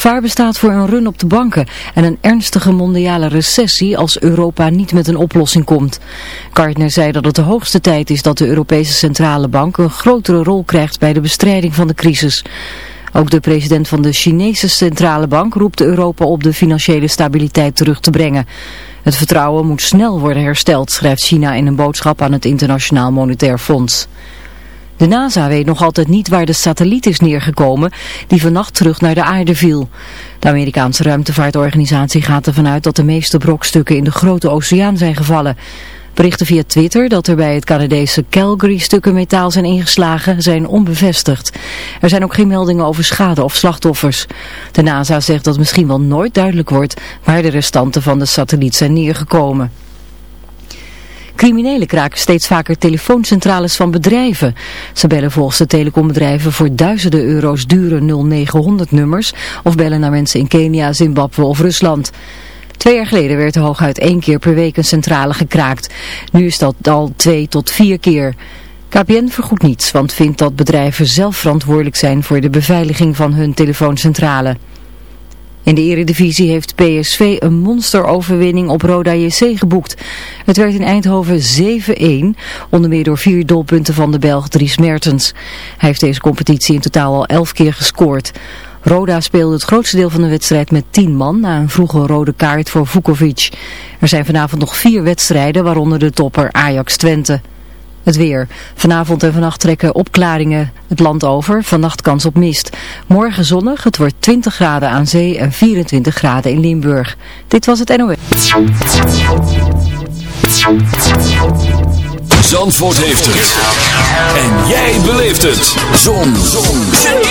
gevaar bestaat voor een run op de banken en een ernstige mondiale recessie als Europa niet met een oplossing komt. Gardner zei dat het de hoogste tijd is dat de Europese Centrale Bank een grotere rol krijgt bij de bestrijding van de crisis. Ook de president van de Chinese Centrale Bank roept Europa op de financiële stabiliteit terug te brengen. Het vertrouwen moet snel worden hersteld, schrijft China in een boodschap aan het Internationaal Monetair Fonds. De NASA weet nog altijd niet waar de satelliet is neergekomen die vannacht terug naar de aarde viel. De Amerikaanse ruimtevaartorganisatie gaat ervan uit dat de meeste brokstukken in de grote oceaan zijn gevallen. Berichten via Twitter dat er bij het Canadese Calgary stukken metaal zijn ingeslagen zijn onbevestigd. Er zijn ook geen meldingen over schade of slachtoffers. De NASA zegt dat misschien wel nooit duidelijk wordt waar de restanten van de satelliet zijn neergekomen. Criminelen kraken steeds vaker telefooncentrales van bedrijven. Ze bellen volgens de telecombedrijven voor duizenden euro's dure 0900 nummers of bellen naar mensen in Kenia, Zimbabwe of Rusland. Twee jaar geleden werd er hooguit één keer per week een centrale gekraakt. Nu is dat al twee tot vier keer. KPN vergoedt niets, want vindt dat bedrijven zelf verantwoordelijk zijn voor de beveiliging van hun telefooncentrale. In de eredivisie heeft PSV een monsteroverwinning op Roda JC geboekt. Het werd in Eindhoven 7-1, onder meer door vier doelpunten van de Belg Dries Mertens. Hij heeft deze competitie in totaal al elf keer gescoord. Roda speelde het grootste deel van de wedstrijd met 10 man na een vroege rode kaart voor Vukovic. Er zijn vanavond nog vier wedstrijden, waaronder de topper Ajax Twente. Het weer. Vanavond en vannacht trekken opklaringen het land over. Vannacht kans op mist. Morgen zonnig. Het wordt 20 graden aan zee en 24 graden in Limburg. Dit was het NOS. Zandvoort heeft het. En jij beleeft het. Zon. Zon.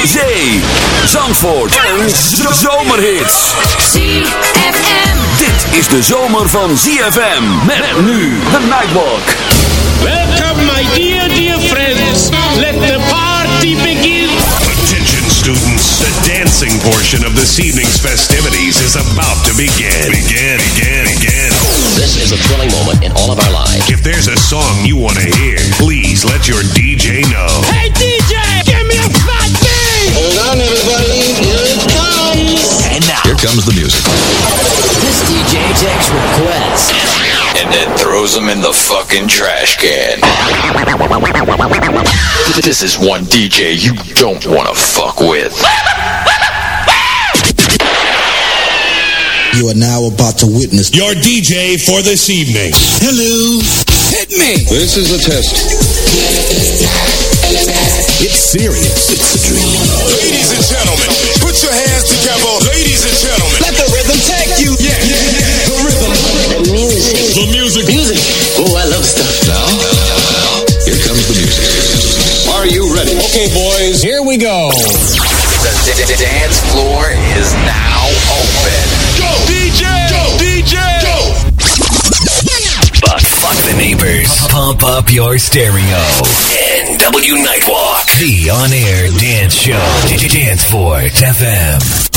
Zee. Zandvoort. Een zomerhit. ZFM. Dit is de zomer van ZFM. Met nu de Nightwalk. Welcome, my dear, dear friends. Let the party begin. Attention students, the dancing portion of this evening's festivities is about to begin. Begin, begin, begin. This is a thrilling moment in all of our lives. If there's a song you want to hear, please let your DJ know. Hey, DJ, give me a fat beat. Hold on, everybody. Here it comes. And now. Here comes the music. This DJ takes requests. And then throws them in the fucking trash can. This is one DJ you don't want to fuck with. You are now about to witness Your DJ for this evening. Hello. Hit me. This is a test. It's serious. It's a dream. Ladies and gentlemen, put your hands together. Ladies and gentlemen. Let the rhythm take you. Yeah, yeah, music. The music. Music. Oh, I love stuff. Now, here comes the music. Are you ready? Okay, boys, here we go. The d- d- dance floor is now open. Go, DJ. Go, DJ. Go. But fuck the neighbors. Pump up your stereo. NW Nightwalk. The on-air dance show. Danceport FM.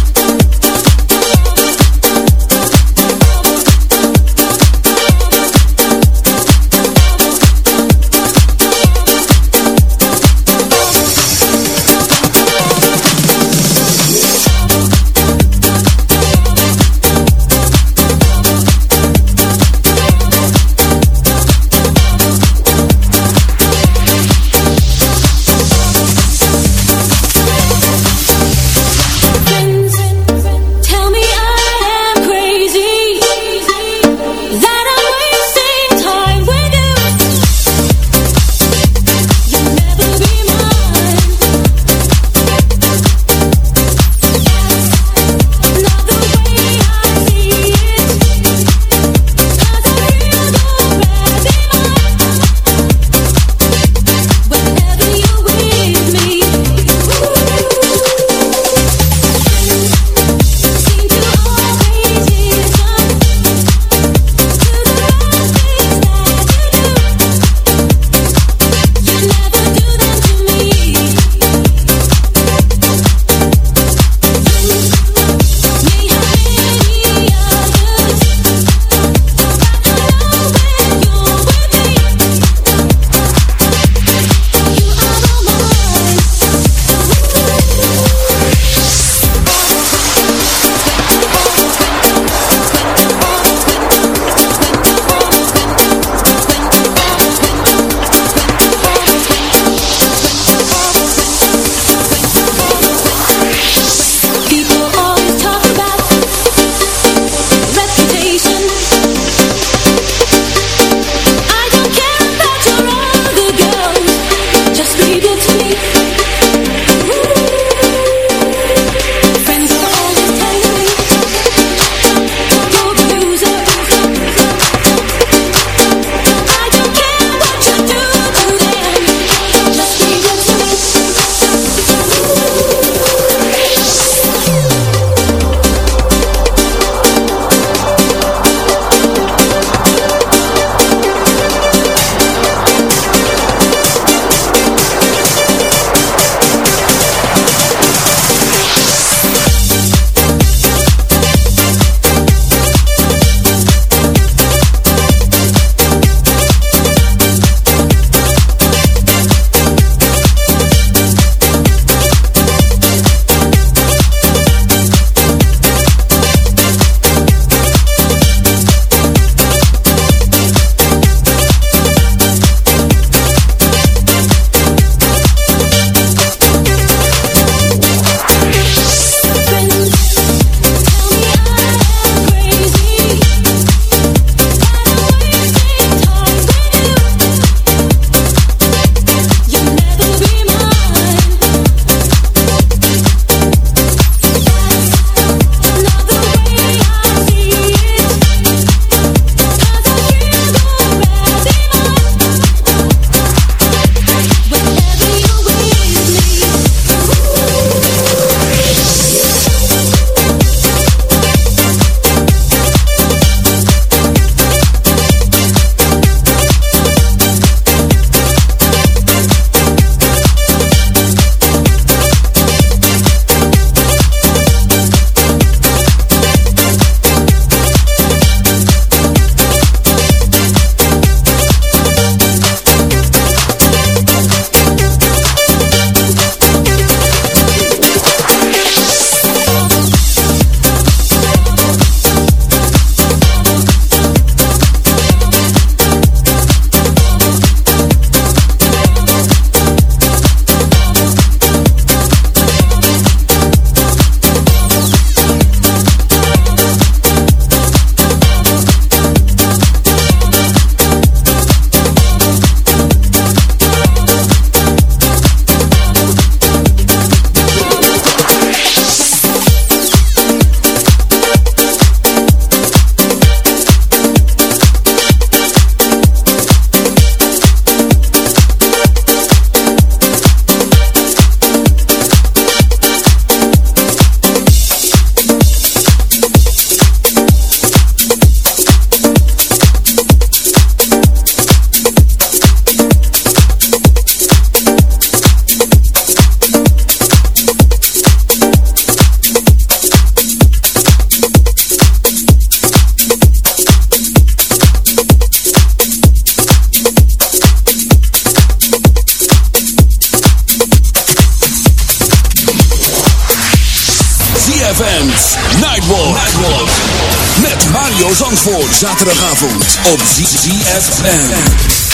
Zaterdagavond op ZFM.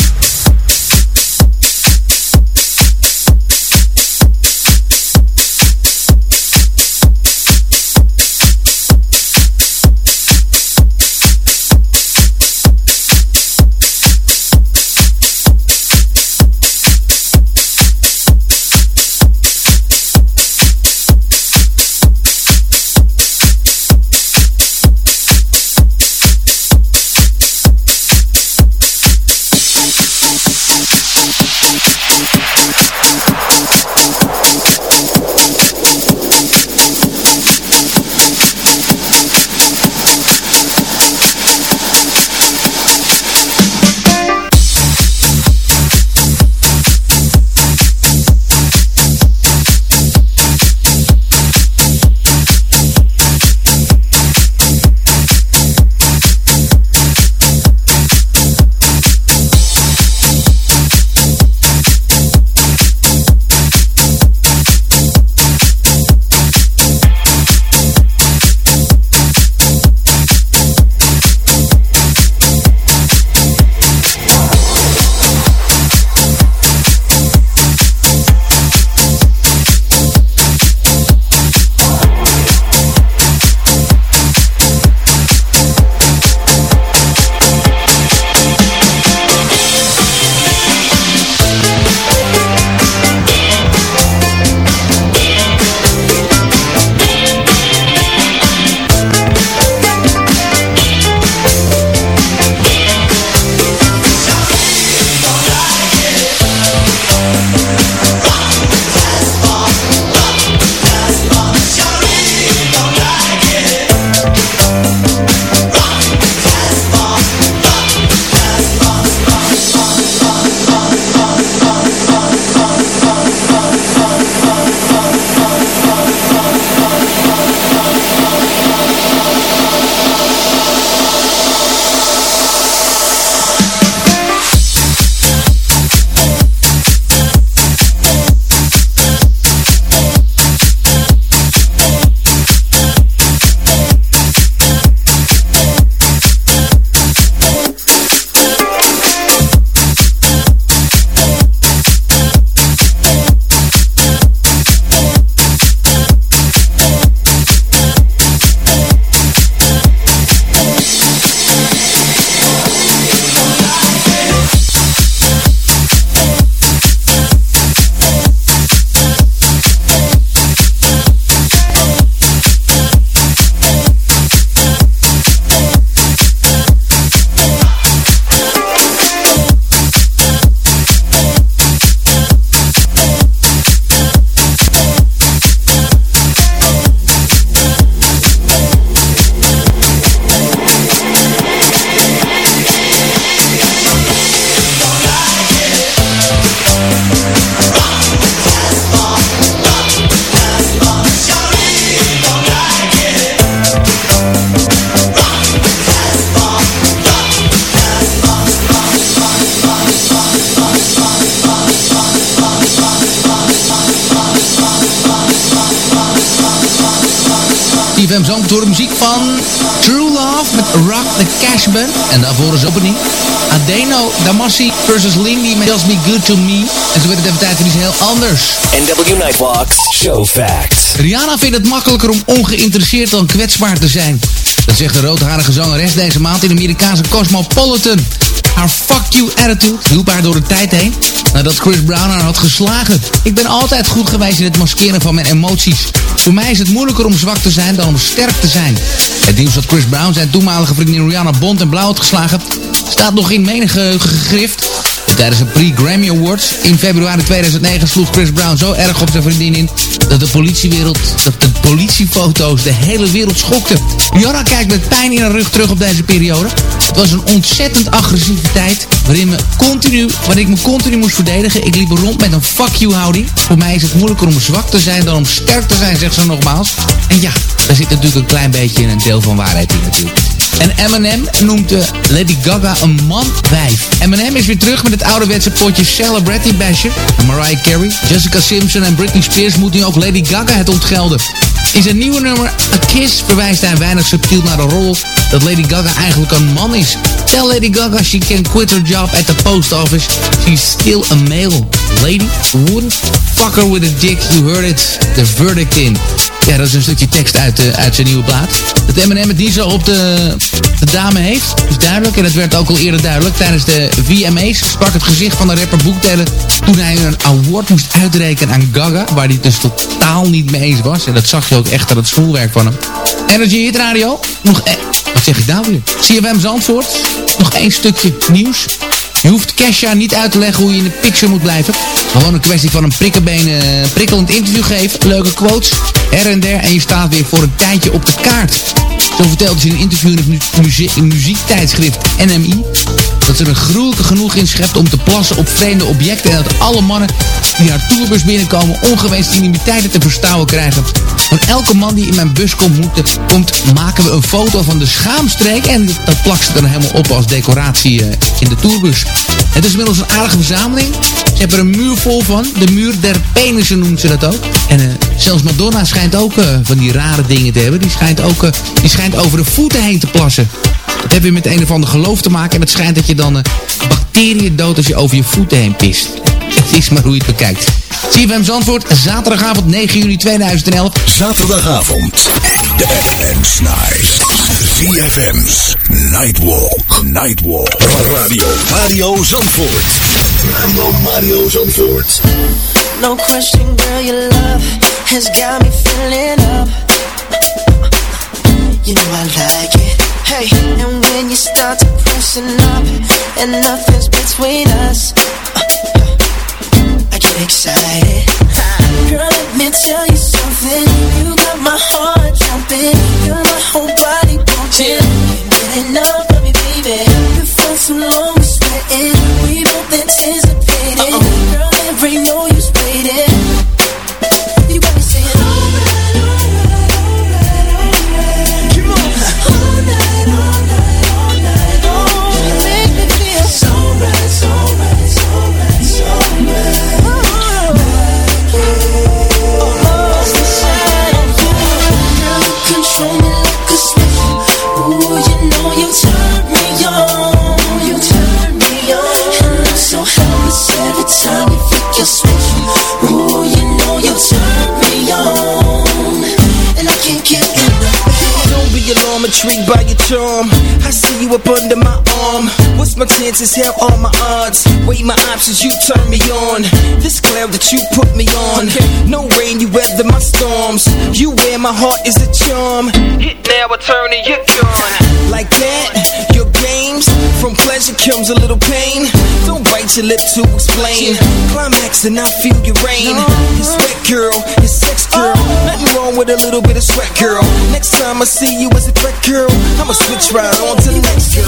Damassi versus Lindy met Just Be Good To Me. En zo werd het even tijd voor iets heel anders. NW Nightwalks Show Facts. Rihanna vindt het makkelijker om ongeïnteresseerd dan kwetsbaar te zijn. Dat zegt de roodharige zangeres deze maand in de Amerikaanse Cosmopolitan. Haar fuck you attitude hielp haar door de tijd heen nadat Chris Brown haar had geslagen. Ik ben altijd goed geweest in het maskeren van mijn emoties. Voor mij is het moeilijker om zwak te zijn dan om sterk te zijn. Het nieuws dat Chris Brown zijn toenmalige vriendin Rihanna bond en blauw had geslagen... staat nog in menige gegrift. Tijdens een pre-Grammy Awards in februari 2009 sloeg Chris Brown zo erg op zijn vriendin in... dat de politiewereld, dat de politiefoto's de hele wereld schokten. Rihanna kijkt met pijn in haar rug terug op deze periode. Het was een ontzettend agressieve tijd waarin, me continu, waarin ik me continu moest verdedigen. Ik liep rond met een fuck you houding. Voor mij is het moeilijker om zwak te zijn dan om sterk te zijn, zegt ze nogmaals. En ja, daar zit natuurlijk een klein beetje een deel van waarheid in natuurlijk. En Eminem noemt uh, Lady Gaga een man-wijf. Eminem is weer terug met het ouderwetse potje Celebrity Basher. Mariah Carey, Jessica Simpson en Britney Spears moeten nu ook Lady Gaga het ontgelden. In zijn nieuwe nummer A Kiss verwijst hij weinig subtiel naar de rol dat Lady Gaga eigenlijk een man is. Tell Lady Gaga she can quit her job at the post office. She's still a male. Lady wouldn't fuck her with a dick. You heard it. The verdict in. Ja, dat is een stukje tekst uit, uh, uit zijn nieuwe plaat. Dat Eminem het niet zo op de, de dame heeft, is duidelijk. En het werd ook al eerder duidelijk. Tijdens de VMA's sprak het gezicht van de rapper boektellen toen hij een award moest uitrekenen aan Gaga, waar hij dus totaal niet mee eens was. En dat zag je ook echt aan het schoolwerk van hem. Energy Hit Radio, nog e wat zeg ik nou weer? CFM Zandvoort, nog één stukje nieuws. Je hoeft Kesha niet uit te leggen hoe je in de picture moet blijven. Gewoon een kwestie van een prikkenbeen, uh, prikkelend interview geven. Leuke quotes, her en der. En je staat weer voor een tijdje op de kaart. Zo vertelde ze in een interview in het muzie muziektijdschrift NMI... dat ze er gruwelijke genoeg in schept om te plassen op vreemde objecten... en dat alle mannen die haar tourbus binnenkomen ongewenste intimiteiten te verstouwen krijgen. Van elke man die in mijn bus komt, komt maken we een foto van de schaamstreek... en dat plakt ze dan helemaal op als decoratie uh, in de tourbus. Het is inmiddels een aardige verzameling. Ze hebben er een muur vol van. De muur der penissen noemt ze dat ook. En uh, zelfs Madonna schijnt ook uh, van die rare dingen te hebben. Die schijnt ook die schijnt over de voeten heen te plassen. Dat heeft weer met een of ander geloof te maken. En het schijnt dat je dan bacteriën dood als je over je voeten heen pist. Het is maar hoe je het bekijkt. CFM Zandvoort, zaterdagavond 9 juli 2011. Zaterdagavond, de FM's Night. CFM's Nightwalk. Nightwalk. Radio Mario Zandvoort. Radio Mario Zandvoort. No question, girl, your love has got me filling up. You know I like it. Hey, and when you start to pressing up, and nothing's between us, uh, I get excited. Girl, let me tell you something. You got my heart jumping, feel my whole body pumping. Get enough of me, baby. You felt so long sweating, we both anticipated. Uh -oh. Girl, there ain't no intrigued by your charm. See you up under my arm. What's my chances? Hell, all my odds. Weigh my options, you turn me on. This cloud that you put me on. No rain, you weather my storms. You wear my heart is a charm. Hit now, I turn you're gone. Like that, your games. From pleasure comes a little pain. Don't bite your lip to explain. Climax and I feel your rain. Your sweat girl, your sex girl. Nothing wrong with a little bit of sweat girl. Next time I see you as a threat girl, I'ma switch right on to you next to.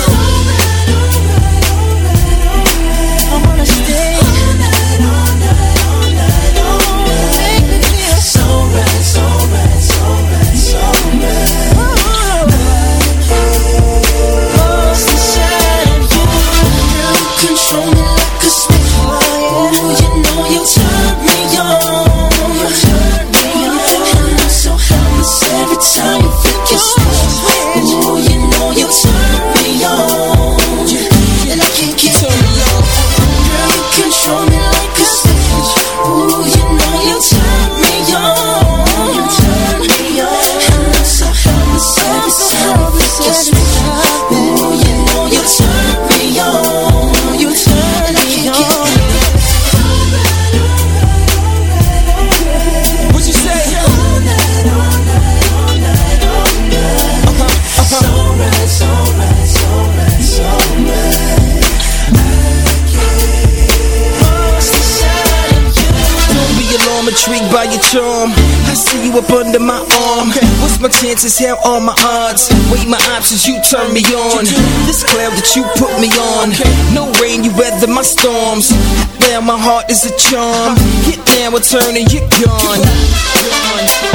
I wanna stay. Chances? Hell, all my odds. Weigh my options, you turn me on. This cloud that you put me on. No rain, you weather my storms. Now my heart is a charm. Hit now, I turn and you're gone.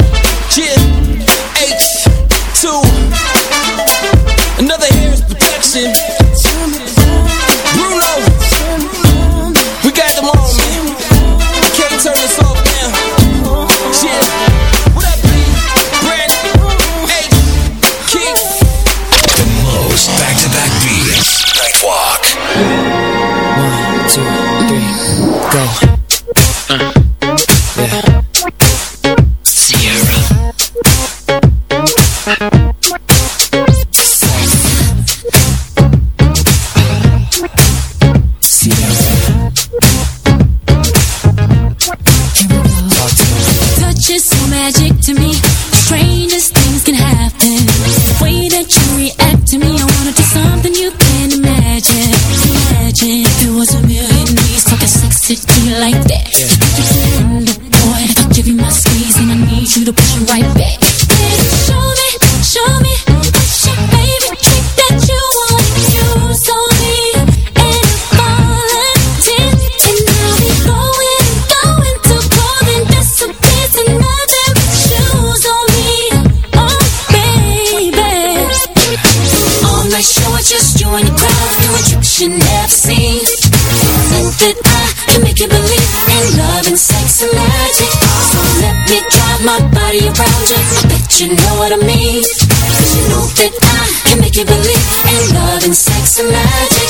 My around you. I bet you know what I mean. Cause you know that I can make you believe in love and sex and magic.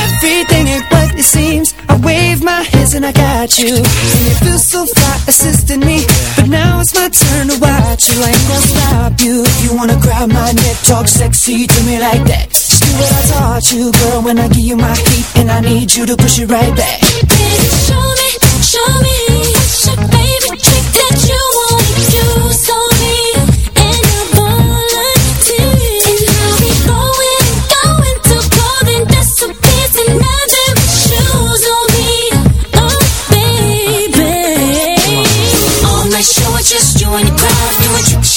Everything ain't what it seems. I wave my hands and I got you. And you feel so fly assisting me. But now it's my turn to watch you. I ain't gonna stop you. If you wanna grab my neck, talk sexy to me like that. Just do what I taught you, girl. When I give you my heat, and I need you to push it right back. Baby, show me, show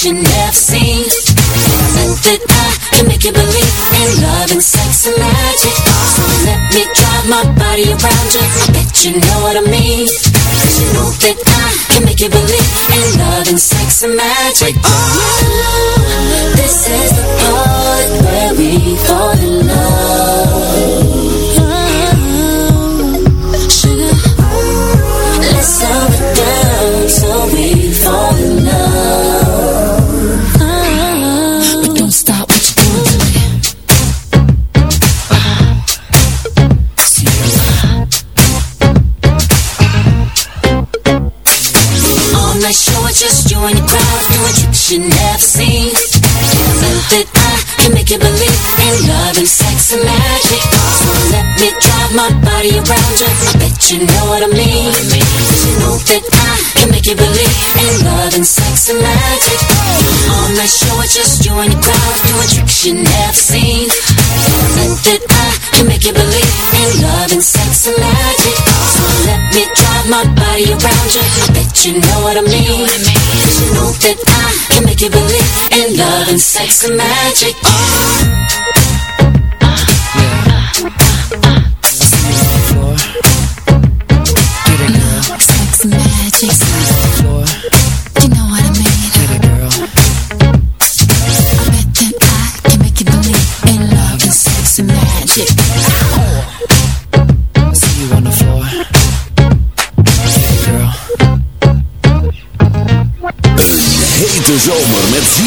doing you never seen. That I can make you believe in love and sex and magic. So let me drive my body around you. I bet you know what I mean. Cause you know that I can make you believe in love and sex and magic. Oh, this is the part where we fall in love. My body around you. I bet you know what I mean. Cause you know that I can make you believe in love and sex and magic. All night show, it's just you and your crowd doing tricks you never seen. Think that I can make you believe in love and sex and magic. So let me drive my body around you. I bet you know what I mean. Cause you know that I can make you believe in love and sex and magic. Sex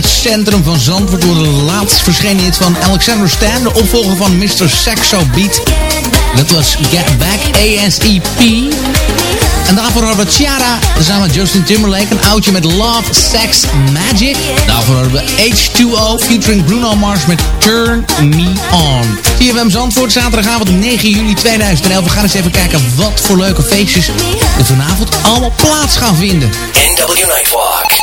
Het centrum van Zandvoort. Door de laatst verschenen hit van Alexander Stan, de opvolger van Mr. Saxo Beat. Dat was Get Back ASEP. En daarvoor hadden we Ciara samen met Justin Timberlake. Een oudje met Love, Sex, Magic. Daarvoor hadden we H2O featuring Bruno Mars met Turn Me On. CFM Zandvoort, zaterdagavond 9 juli 2011. We gaan eens even kijken wat voor leuke feestjes er vanavond allemaal plaats gaan vinden. NW Nightwalk.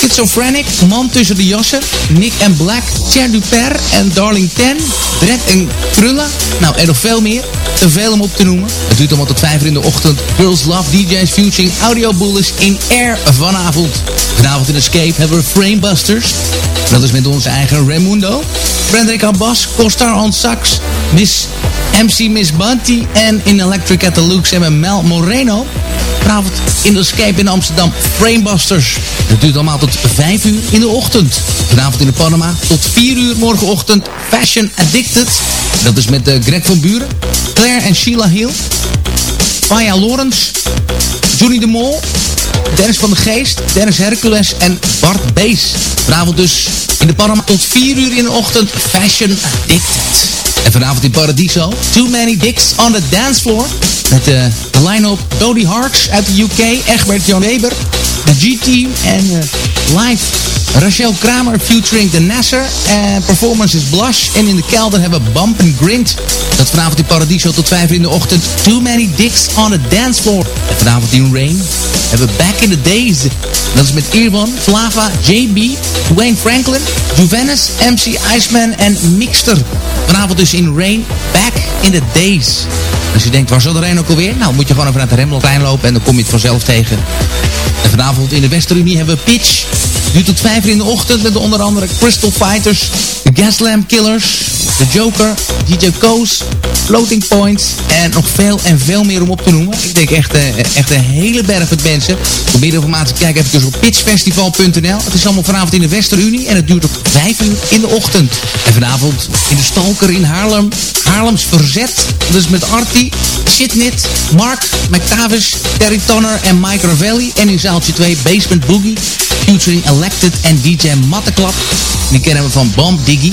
Schizophrenic, Man tussen de jassen, Nick and Black, Cher Duper en Darling Ten, Brett en Krulla. Nou, en nog veel meer. Te veel om op te noemen. Het duurt allemaal tot 5 uur in de ochtend. Girls Love DJ's featuring Audio Bullies in Air vanavond. Vanavond in Escape hebben we Framebusters. Dat is met onze eigen Raimundo. Frederik Abbas, Costar on Sax, Miss MC Miss Bunty en in Electric at the Lux hebben Mel Moreno. Vanavond in de Escape in Amsterdam Framebusters. Het duurt allemaal tot 5 uur in de ochtend. Vanavond in de Panama tot 4 uur morgenochtend Fashion Addicted. Dat is met uh, Greg van Buren, Claire en Sheila Hill, Faya Lawrence, Johnny de Mol, Dennis van de Geest, Dennis Hercules en Bart Bees. Vanavond dus in de Panama tot 4 uur in de ochtend Fashion Addicted. En vanavond in Paradiso, Too Many Dicks on the Dance Floor. Met uh, de line-up Dodie Harks uit de UK, Egbert Jan Weber, de G-Team en uh, live Rachel Kramer featuring The Nasser. En performance is Blush. En in de kelder hebben we Bump and Grind. Dat vanavond in Paradiso tot 5 uur in de ochtend. Too Many Dicks on the Dance Floor. En vanavond in Rain hebben we Back in the Days. Dat is met Irwan, Flava, JB, Dwayne Franklin, Juvenis, MC Iceman en Mixter. Vanavond dus in Rain, Back in the Days. Als je denkt, waar zal de Rain ook alweer? Nou, moet je gewoon even naar de Remmelplein lopen en dan kom je het vanzelf tegen. En vanavond in de Westerunie hebben we Pitch. Duurt tot 5 uur in de ochtend met onder andere Crystal Fighters, de Gaslamp Killers, de Joker, DJ Koos, Floating Points en nog veel en veel meer om op te noemen. Ik denk echt, uh, echt een hele berg met mensen. Voor meer informatie kijk even op pitchfestival.nl. Het is allemaal vanavond in de Westerunie en het duurt tot 5 uur in de ochtend. En vanavond in de Stalker in Haarlem, Haarlems Verzet. Is met Artie, Shitnit, Mark, McTavish, Terry Tonner en Mike Ravelli. En in zaaltje 2 Basement Boogie, featuring Elected en DJ Matteklap. Die kennen we van Bomb Diggy.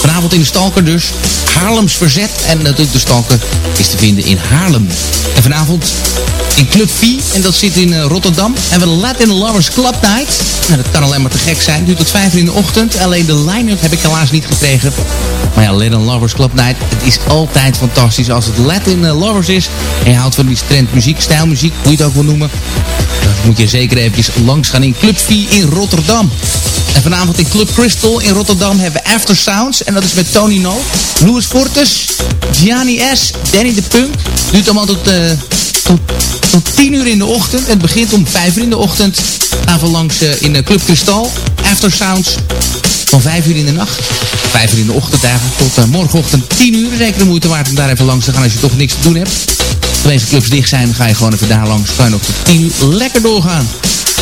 Vanavond in de Stalker dus. Haarlems Verzet. En natuurlijk de Stalker is te vinden in Haarlem. En vanavond in Club V. En dat zit in uh, Rotterdam. En we Latin Lovers Club Night. Nou, dat kan alleen maar te gek zijn. Duurt tot 5 uur in de ochtend. Alleen de line-up heb ik helaas niet gekregen. Maar ja, Latin Lovers Club Night. Het is altijd fantastisch als het Latin uh, Lovers is. En je houdt van die trendmuziek, stijlmuziek. Hoe je het ook wil noemen. Dan moet je zeker eventjes langs gaan in Club V in Rotterdam. En vanavond in Club Crystal in Rotterdam hebben we After Sounds. En dat is met Tony No, Louis Fortes, Gianni S, Danny de Punk. Duurt allemaal tot, uh, tot, tot 10 uur in de ochtend. Het begint om 5 uur in de ochtend. We langs uh, in uh, Club Crystal. After Sounds van 5 uur in de nacht. 5 uur in de ochtend eigenlijk tot morgenochtend 10 uur. Zeker de moeite waard om daar even langs te gaan als je toch niks te doen hebt. De meeste clubs dicht zijn, ga je gewoon even daar langs. Kan je nog tot 10 uur lekker doorgaan.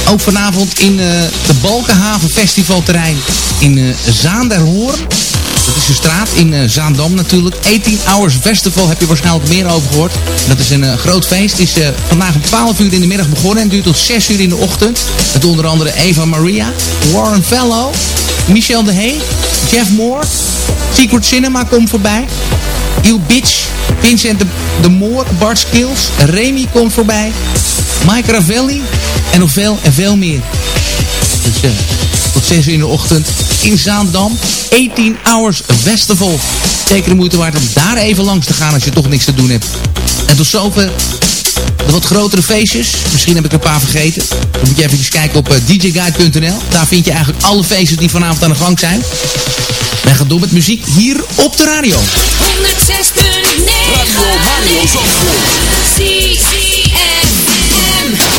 Ook vanavond in uh, de Balkenhaven Festivalterrein in uh, Zaanderhoorn. Dat is de straat in uh, Zaandam natuurlijk. 18 Hours Festival heb je waarschijnlijk meer over gehoord. Dat is een groot feest. Is uh, vandaag om 12 uur in de middag begonnen en duurt tot 6 uur in de ochtend. Met onder andere Eva Maria, Warren Fellow, Michel de Hey, Jeff Moore, Secret Cinema komt voorbij. Il Bitch, Vincent de, de Moor, Bart Skills, Remy komt voorbij. Mike Ravelli en nog veel en veel meer. Dus uh, tot 6 uur in de ochtend in Zaandam. 18 Hours Festival. Zeker de moeite waard om daar even langs te gaan als je toch niks te doen hebt. En tot zover de wat grotere feestjes. Misschien heb ik er een paar vergeten. Dan moet je even kijken op uh, djguide.nl. Daar vind je eigenlijk alle feestjes die vanavond aan de gang zijn. Wij gaan door met muziek hier op de radio. 106.9 Radio Mario.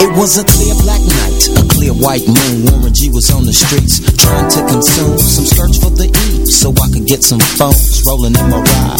It was a clear black night, a clear white moon. Warren G was on the streets trying to consume some skirts for the E, so I could get some phones rolling in my ride,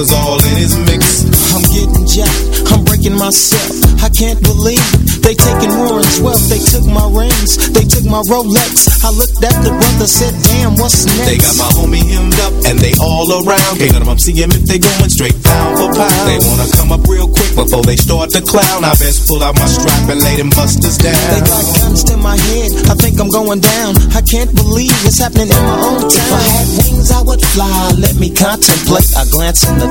all in his mix. I'm getting jacked, I'm breaking myself. I can't believe they taking more than 12. They took my rings, they took my Rolex. I looked at the brother, said, damn, what's next? They got my homie hemmed up and they all around. Can't of them see him if they going straight down for pound. They wanna come up real quick before they start to clown. I best pull out my strap and lay them busters down. They got guns to my head, I think I'm going down. I can't believe it's happening in my own town. If I had wings, I would fly. Let me contemplate. I glance in the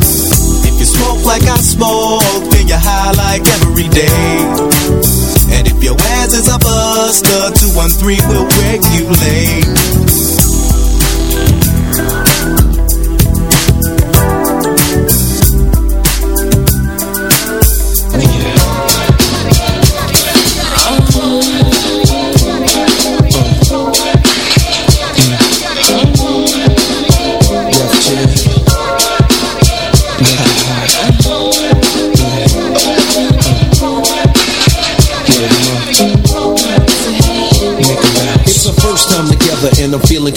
You smoke like I smoke, then you're high like every day. And if your ass is a buster, 213 will regulate.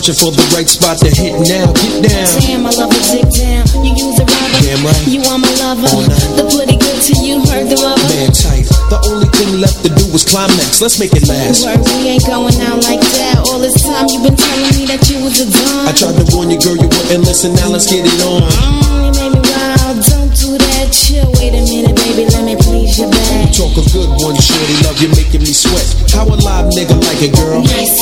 searching for the right spot to hit now. Get down. Damn, I love a dick down. You use a rubber. Damn right. You are my lover. The pretty good to you, heard the rubber. Man tight. The only thing left to do is climax. Let's make it last. Word, we ain't going out like that. All this time you've been telling me that you was a dumb. I tried to warn you, girl, you wouldn't listen. Now let's get it on. Mm, you made me wild. Don't do that. Chill. Wait a minute, baby. Let me please your back. Talk a good one, shorty. Love you, making me sweat. How a live nigga like it, girl? Nice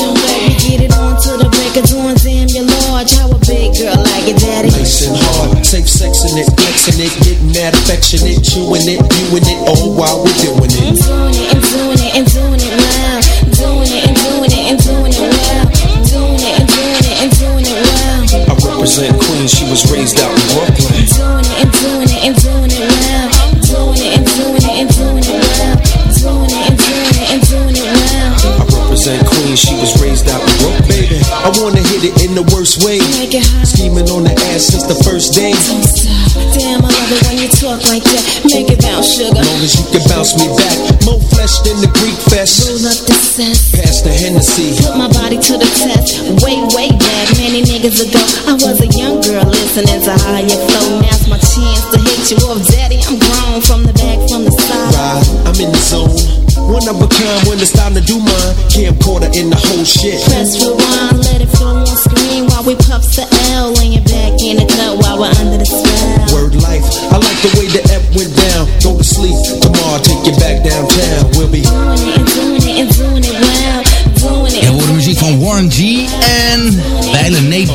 that affectionate, chewing it, viewing it, all while we're doing it. Doing it and doing it and doing it well. Doing it and doing it and doing it well. Doing it and doing it and doing it well. I represent Queens, she was raised out in Brooklyn. Doing it and doing it and doing it well. Doing it and doing it and doing it well. Doing it and doing it and doing it well. I represent Queens, she was raised out in Brooklyn. Baby, I wanna hit it in the worst way. Make it hot. Roll up the cess. Pass the Hennessy. Put my body to the test. Way, way back, many niggas ago. I was a young girl listening to higher flow. Now's my chance to hit you up, daddy. I'm grown from the back, from the side. Ride, I'm in the zone. One of a kind when it's time to do mine. Camcorder in the whole shit.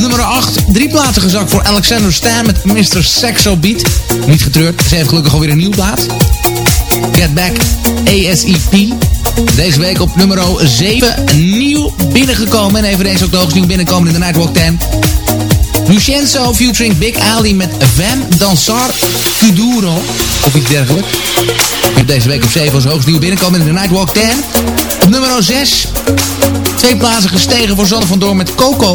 Op nummer 8. Drie plaatsen gezakt voor Alexander Stan met Mr. Sexo Beat. Niet getreurd, ze heeft gelukkig alweer een nieuw plaat. Get Back ASEP. Deze week op nummer 7 nieuw binnengekomen. En eveneens ook de hoogst nieuw binnenkomen in de Nightwalk 10. Lucenzo featuring Big Ali met Van Dansar Kuduro. Of iets dergelijks. Heb deze week op 7 als hoogst nieuw binnenkomen in de Nightwalk 10. Op nummer 6. Twee plaatsen gestegen voor Zanne van Door met Coco.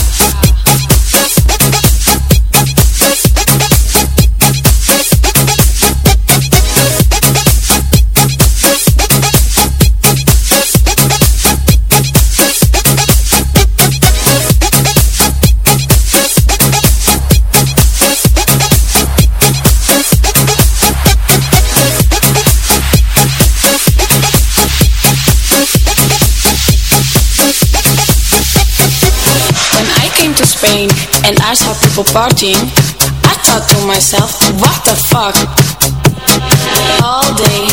People partying, I thought to myself, what the fuck? All day,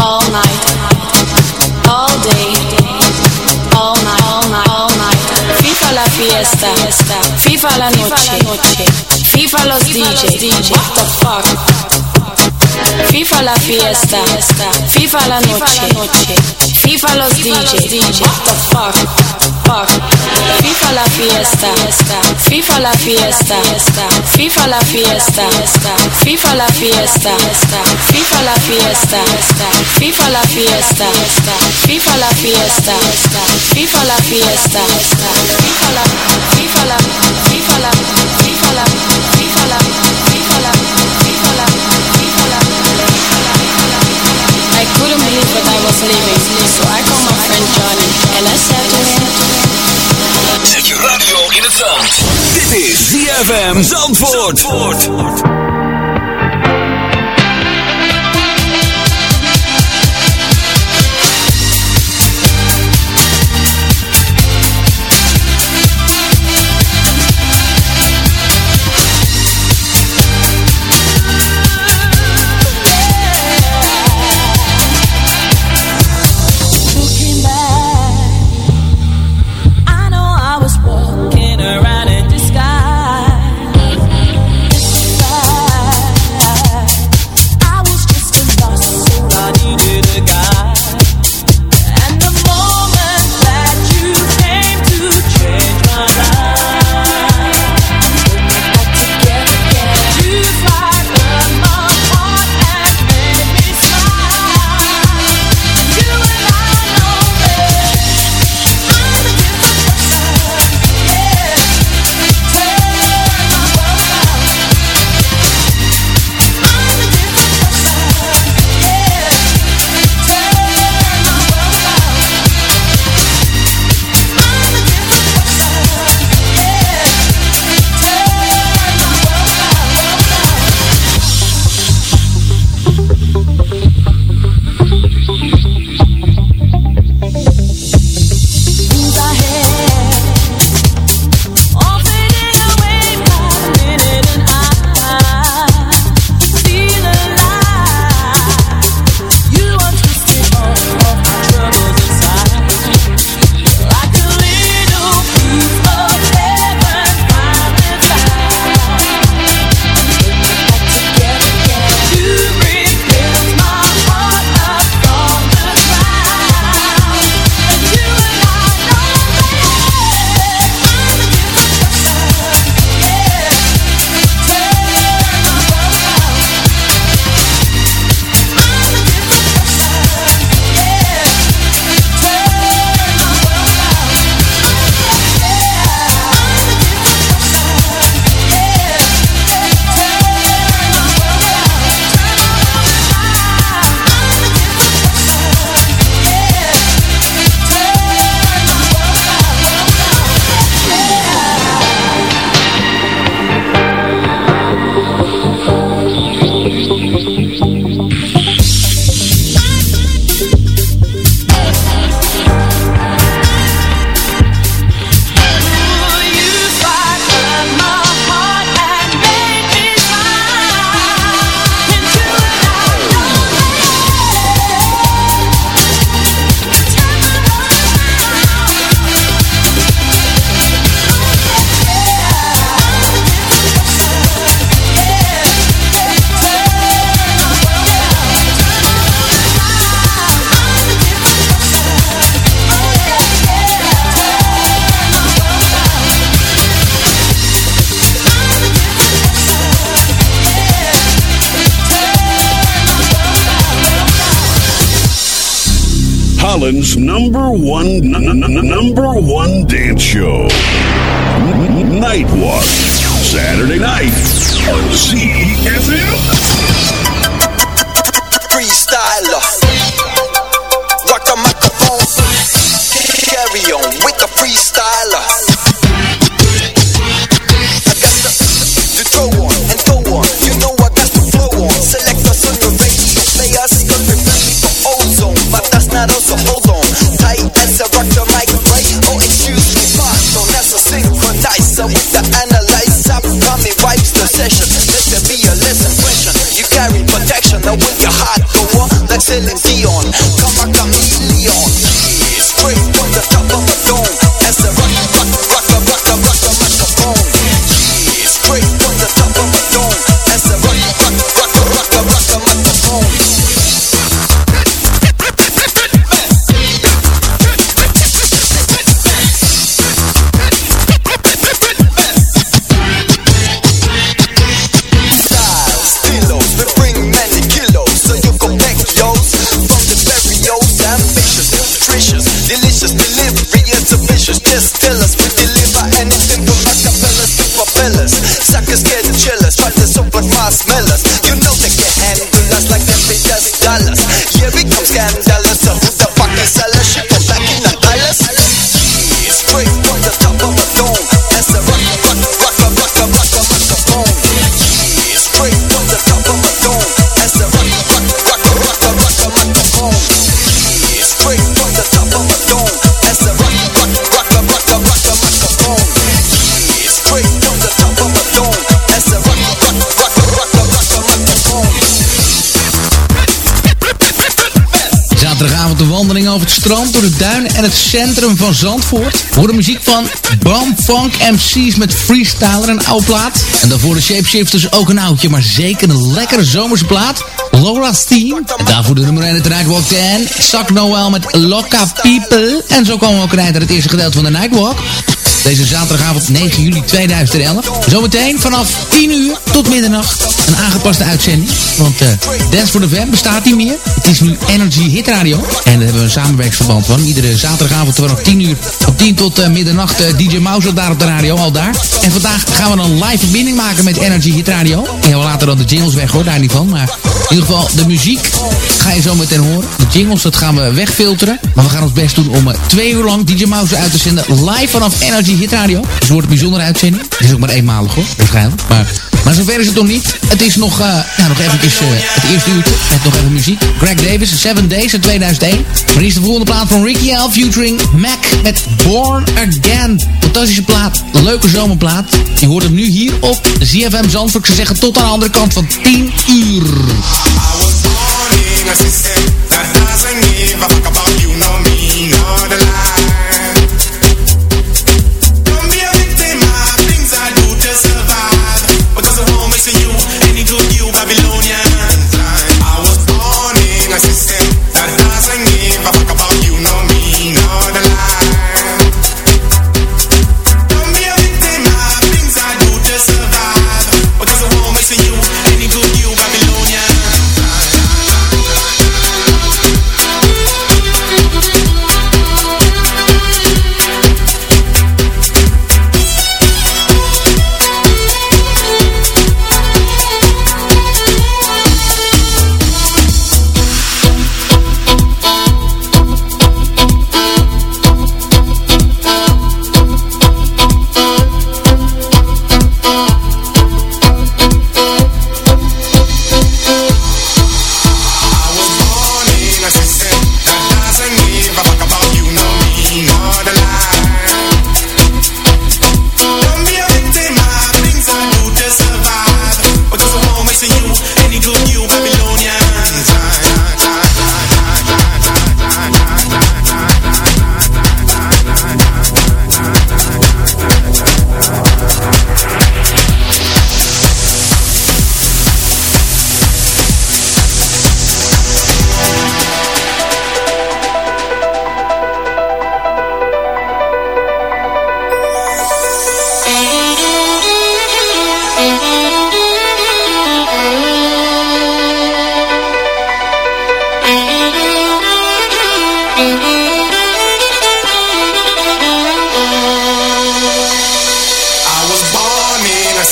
all night, all day, all night, all night, all night. FIFA la fiesta, FIFA la noche, FIFA los DJs, what the fuck? FIFA la fiesta, FIFA la noche, FIFA los DJs, what the fuck? Fuck. FIFA la fiesta, FIFA la fiesta, FIFA la fiesta, FIFA la fiesta, FIFA la fiesta, FIFA la fiesta, FIFA la fiesta, FIFA la fiesta, FIFA la, FIFA la, FIFA la, FIFA la, FIFA la, couldn't that I was leaving, so I called my friend Johnny and I said to him. Zet je radio in het zand. Dit is ZFM Zandvoort. Looking Number one, n- n- number one dance show. Nightwalk. Saturday night on. live by anything. Over het strand, door de duinen en het centrum van Zandvoort. Voor de muziek van Bam Funk MC's met Freestyler, een oude plaat. En daarvoor de Shapeshifters ook een oudje, maar zeker een lekkere zomerse plaat. Laura's Team. En daarvoor de nummer 1 het Nightwalk 10. Zak Noel met Loca People. En zo komen we ook rijden naar het eerste gedeelte van de Nightwalk. Deze zaterdagavond 9 juli 2011. Zometeen vanaf 10 uur tot middernacht een aangepaste uitzending. Want eh Dance for the Fam bestaat niet meer. Het is nu Energy Hit Radio. En daar hebben we een samenwerksverband van. Iedere zaterdagavond vanaf 10 uur op 10 tot eh, middernacht eh, DJ Mouse daar op de radio, al daar. En vandaag gaan we een live verbinding maken met Energy Hit Radio. En we laten dan de jingles weg hoor, daar niet van. Maar in ieder geval de muziek ga je zo meteen horen. De jingles, dat gaan we wegfilteren. Maar we gaan ons best doen om twee uur lang DJ Mouse uit te zenden. Live vanaf Energy Hit Radio. Dus wordt een bijzondere uitzending. Het is ook maar eenmalig hoor, waarschijnlijk. Maar, maar zover is het nog niet. Het is nog, ja, nog eventjes eh, het eerste uurtje. Met nog even muziek. Greg Davis, Seven Days in 2001. Maar hier is de volgende plaat van Ricky L. Featuring Mac met Born Again. Fantastische plaat. Leuke zomerplaat. Je hoort hem nu hier op ZFM Zandvoort. Ze zeggen tot aan de andere kant van 10 uur.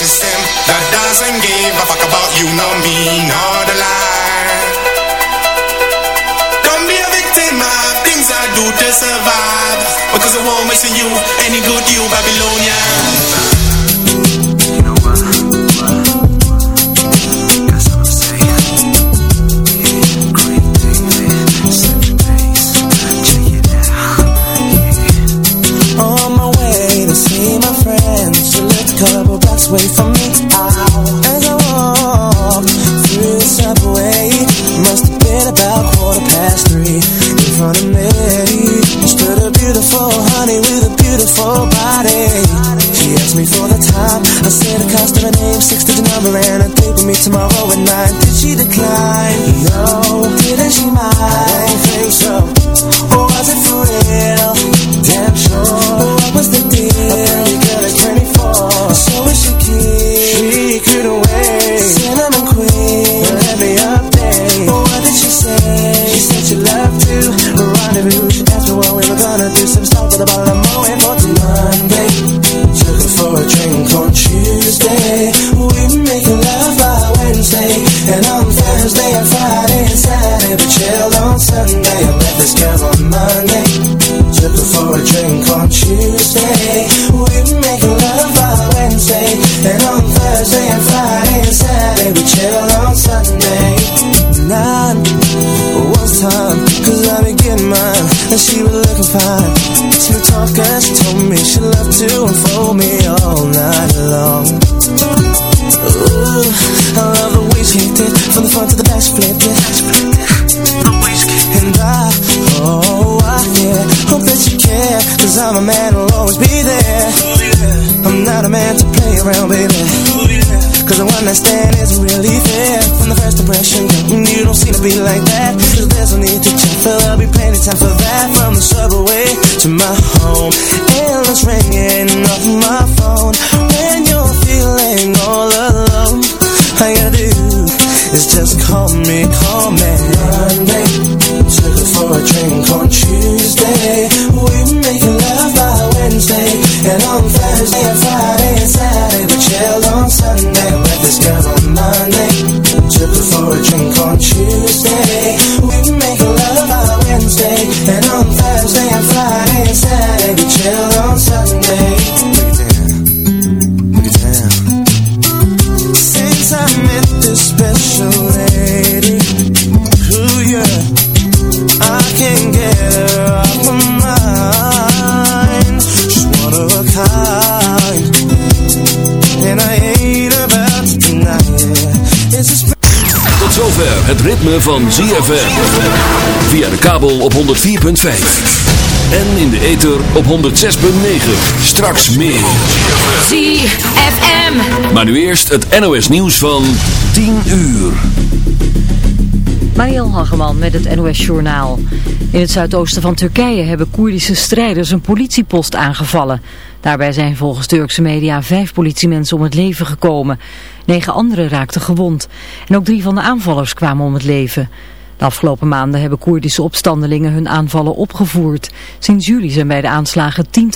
System that doesn't give a fuck about you, no me, nor the lie. Don't be a victim of things I do to survive. Because I won't miss you, any good you Babylonian. I the cost of her name, six digit number, and a date with me tomorrow at night. Did she decline? No, didn't she mind? touch van ZFM. Via de kabel op 104.5. En in de ether op 106.9. Straks meer. ZFM. Maar nu eerst het NOS nieuws van 10 uur. Mariel Hageman met het NOS Journaal. In het zuidoosten van Turkije hebben Koerdische strijders een politiepost aangevallen. Daarbij zijn volgens Turkse media vijf politiemensen om het leven gekomen. Negen anderen raakten gewond. En ook drie van de aanvallers kwamen om het leven. De afgelopen maanden hebben Koerdische opstandelingen hun aanvallen opgevoerd. Sinds juli zijn bij de aanslagen tientallen...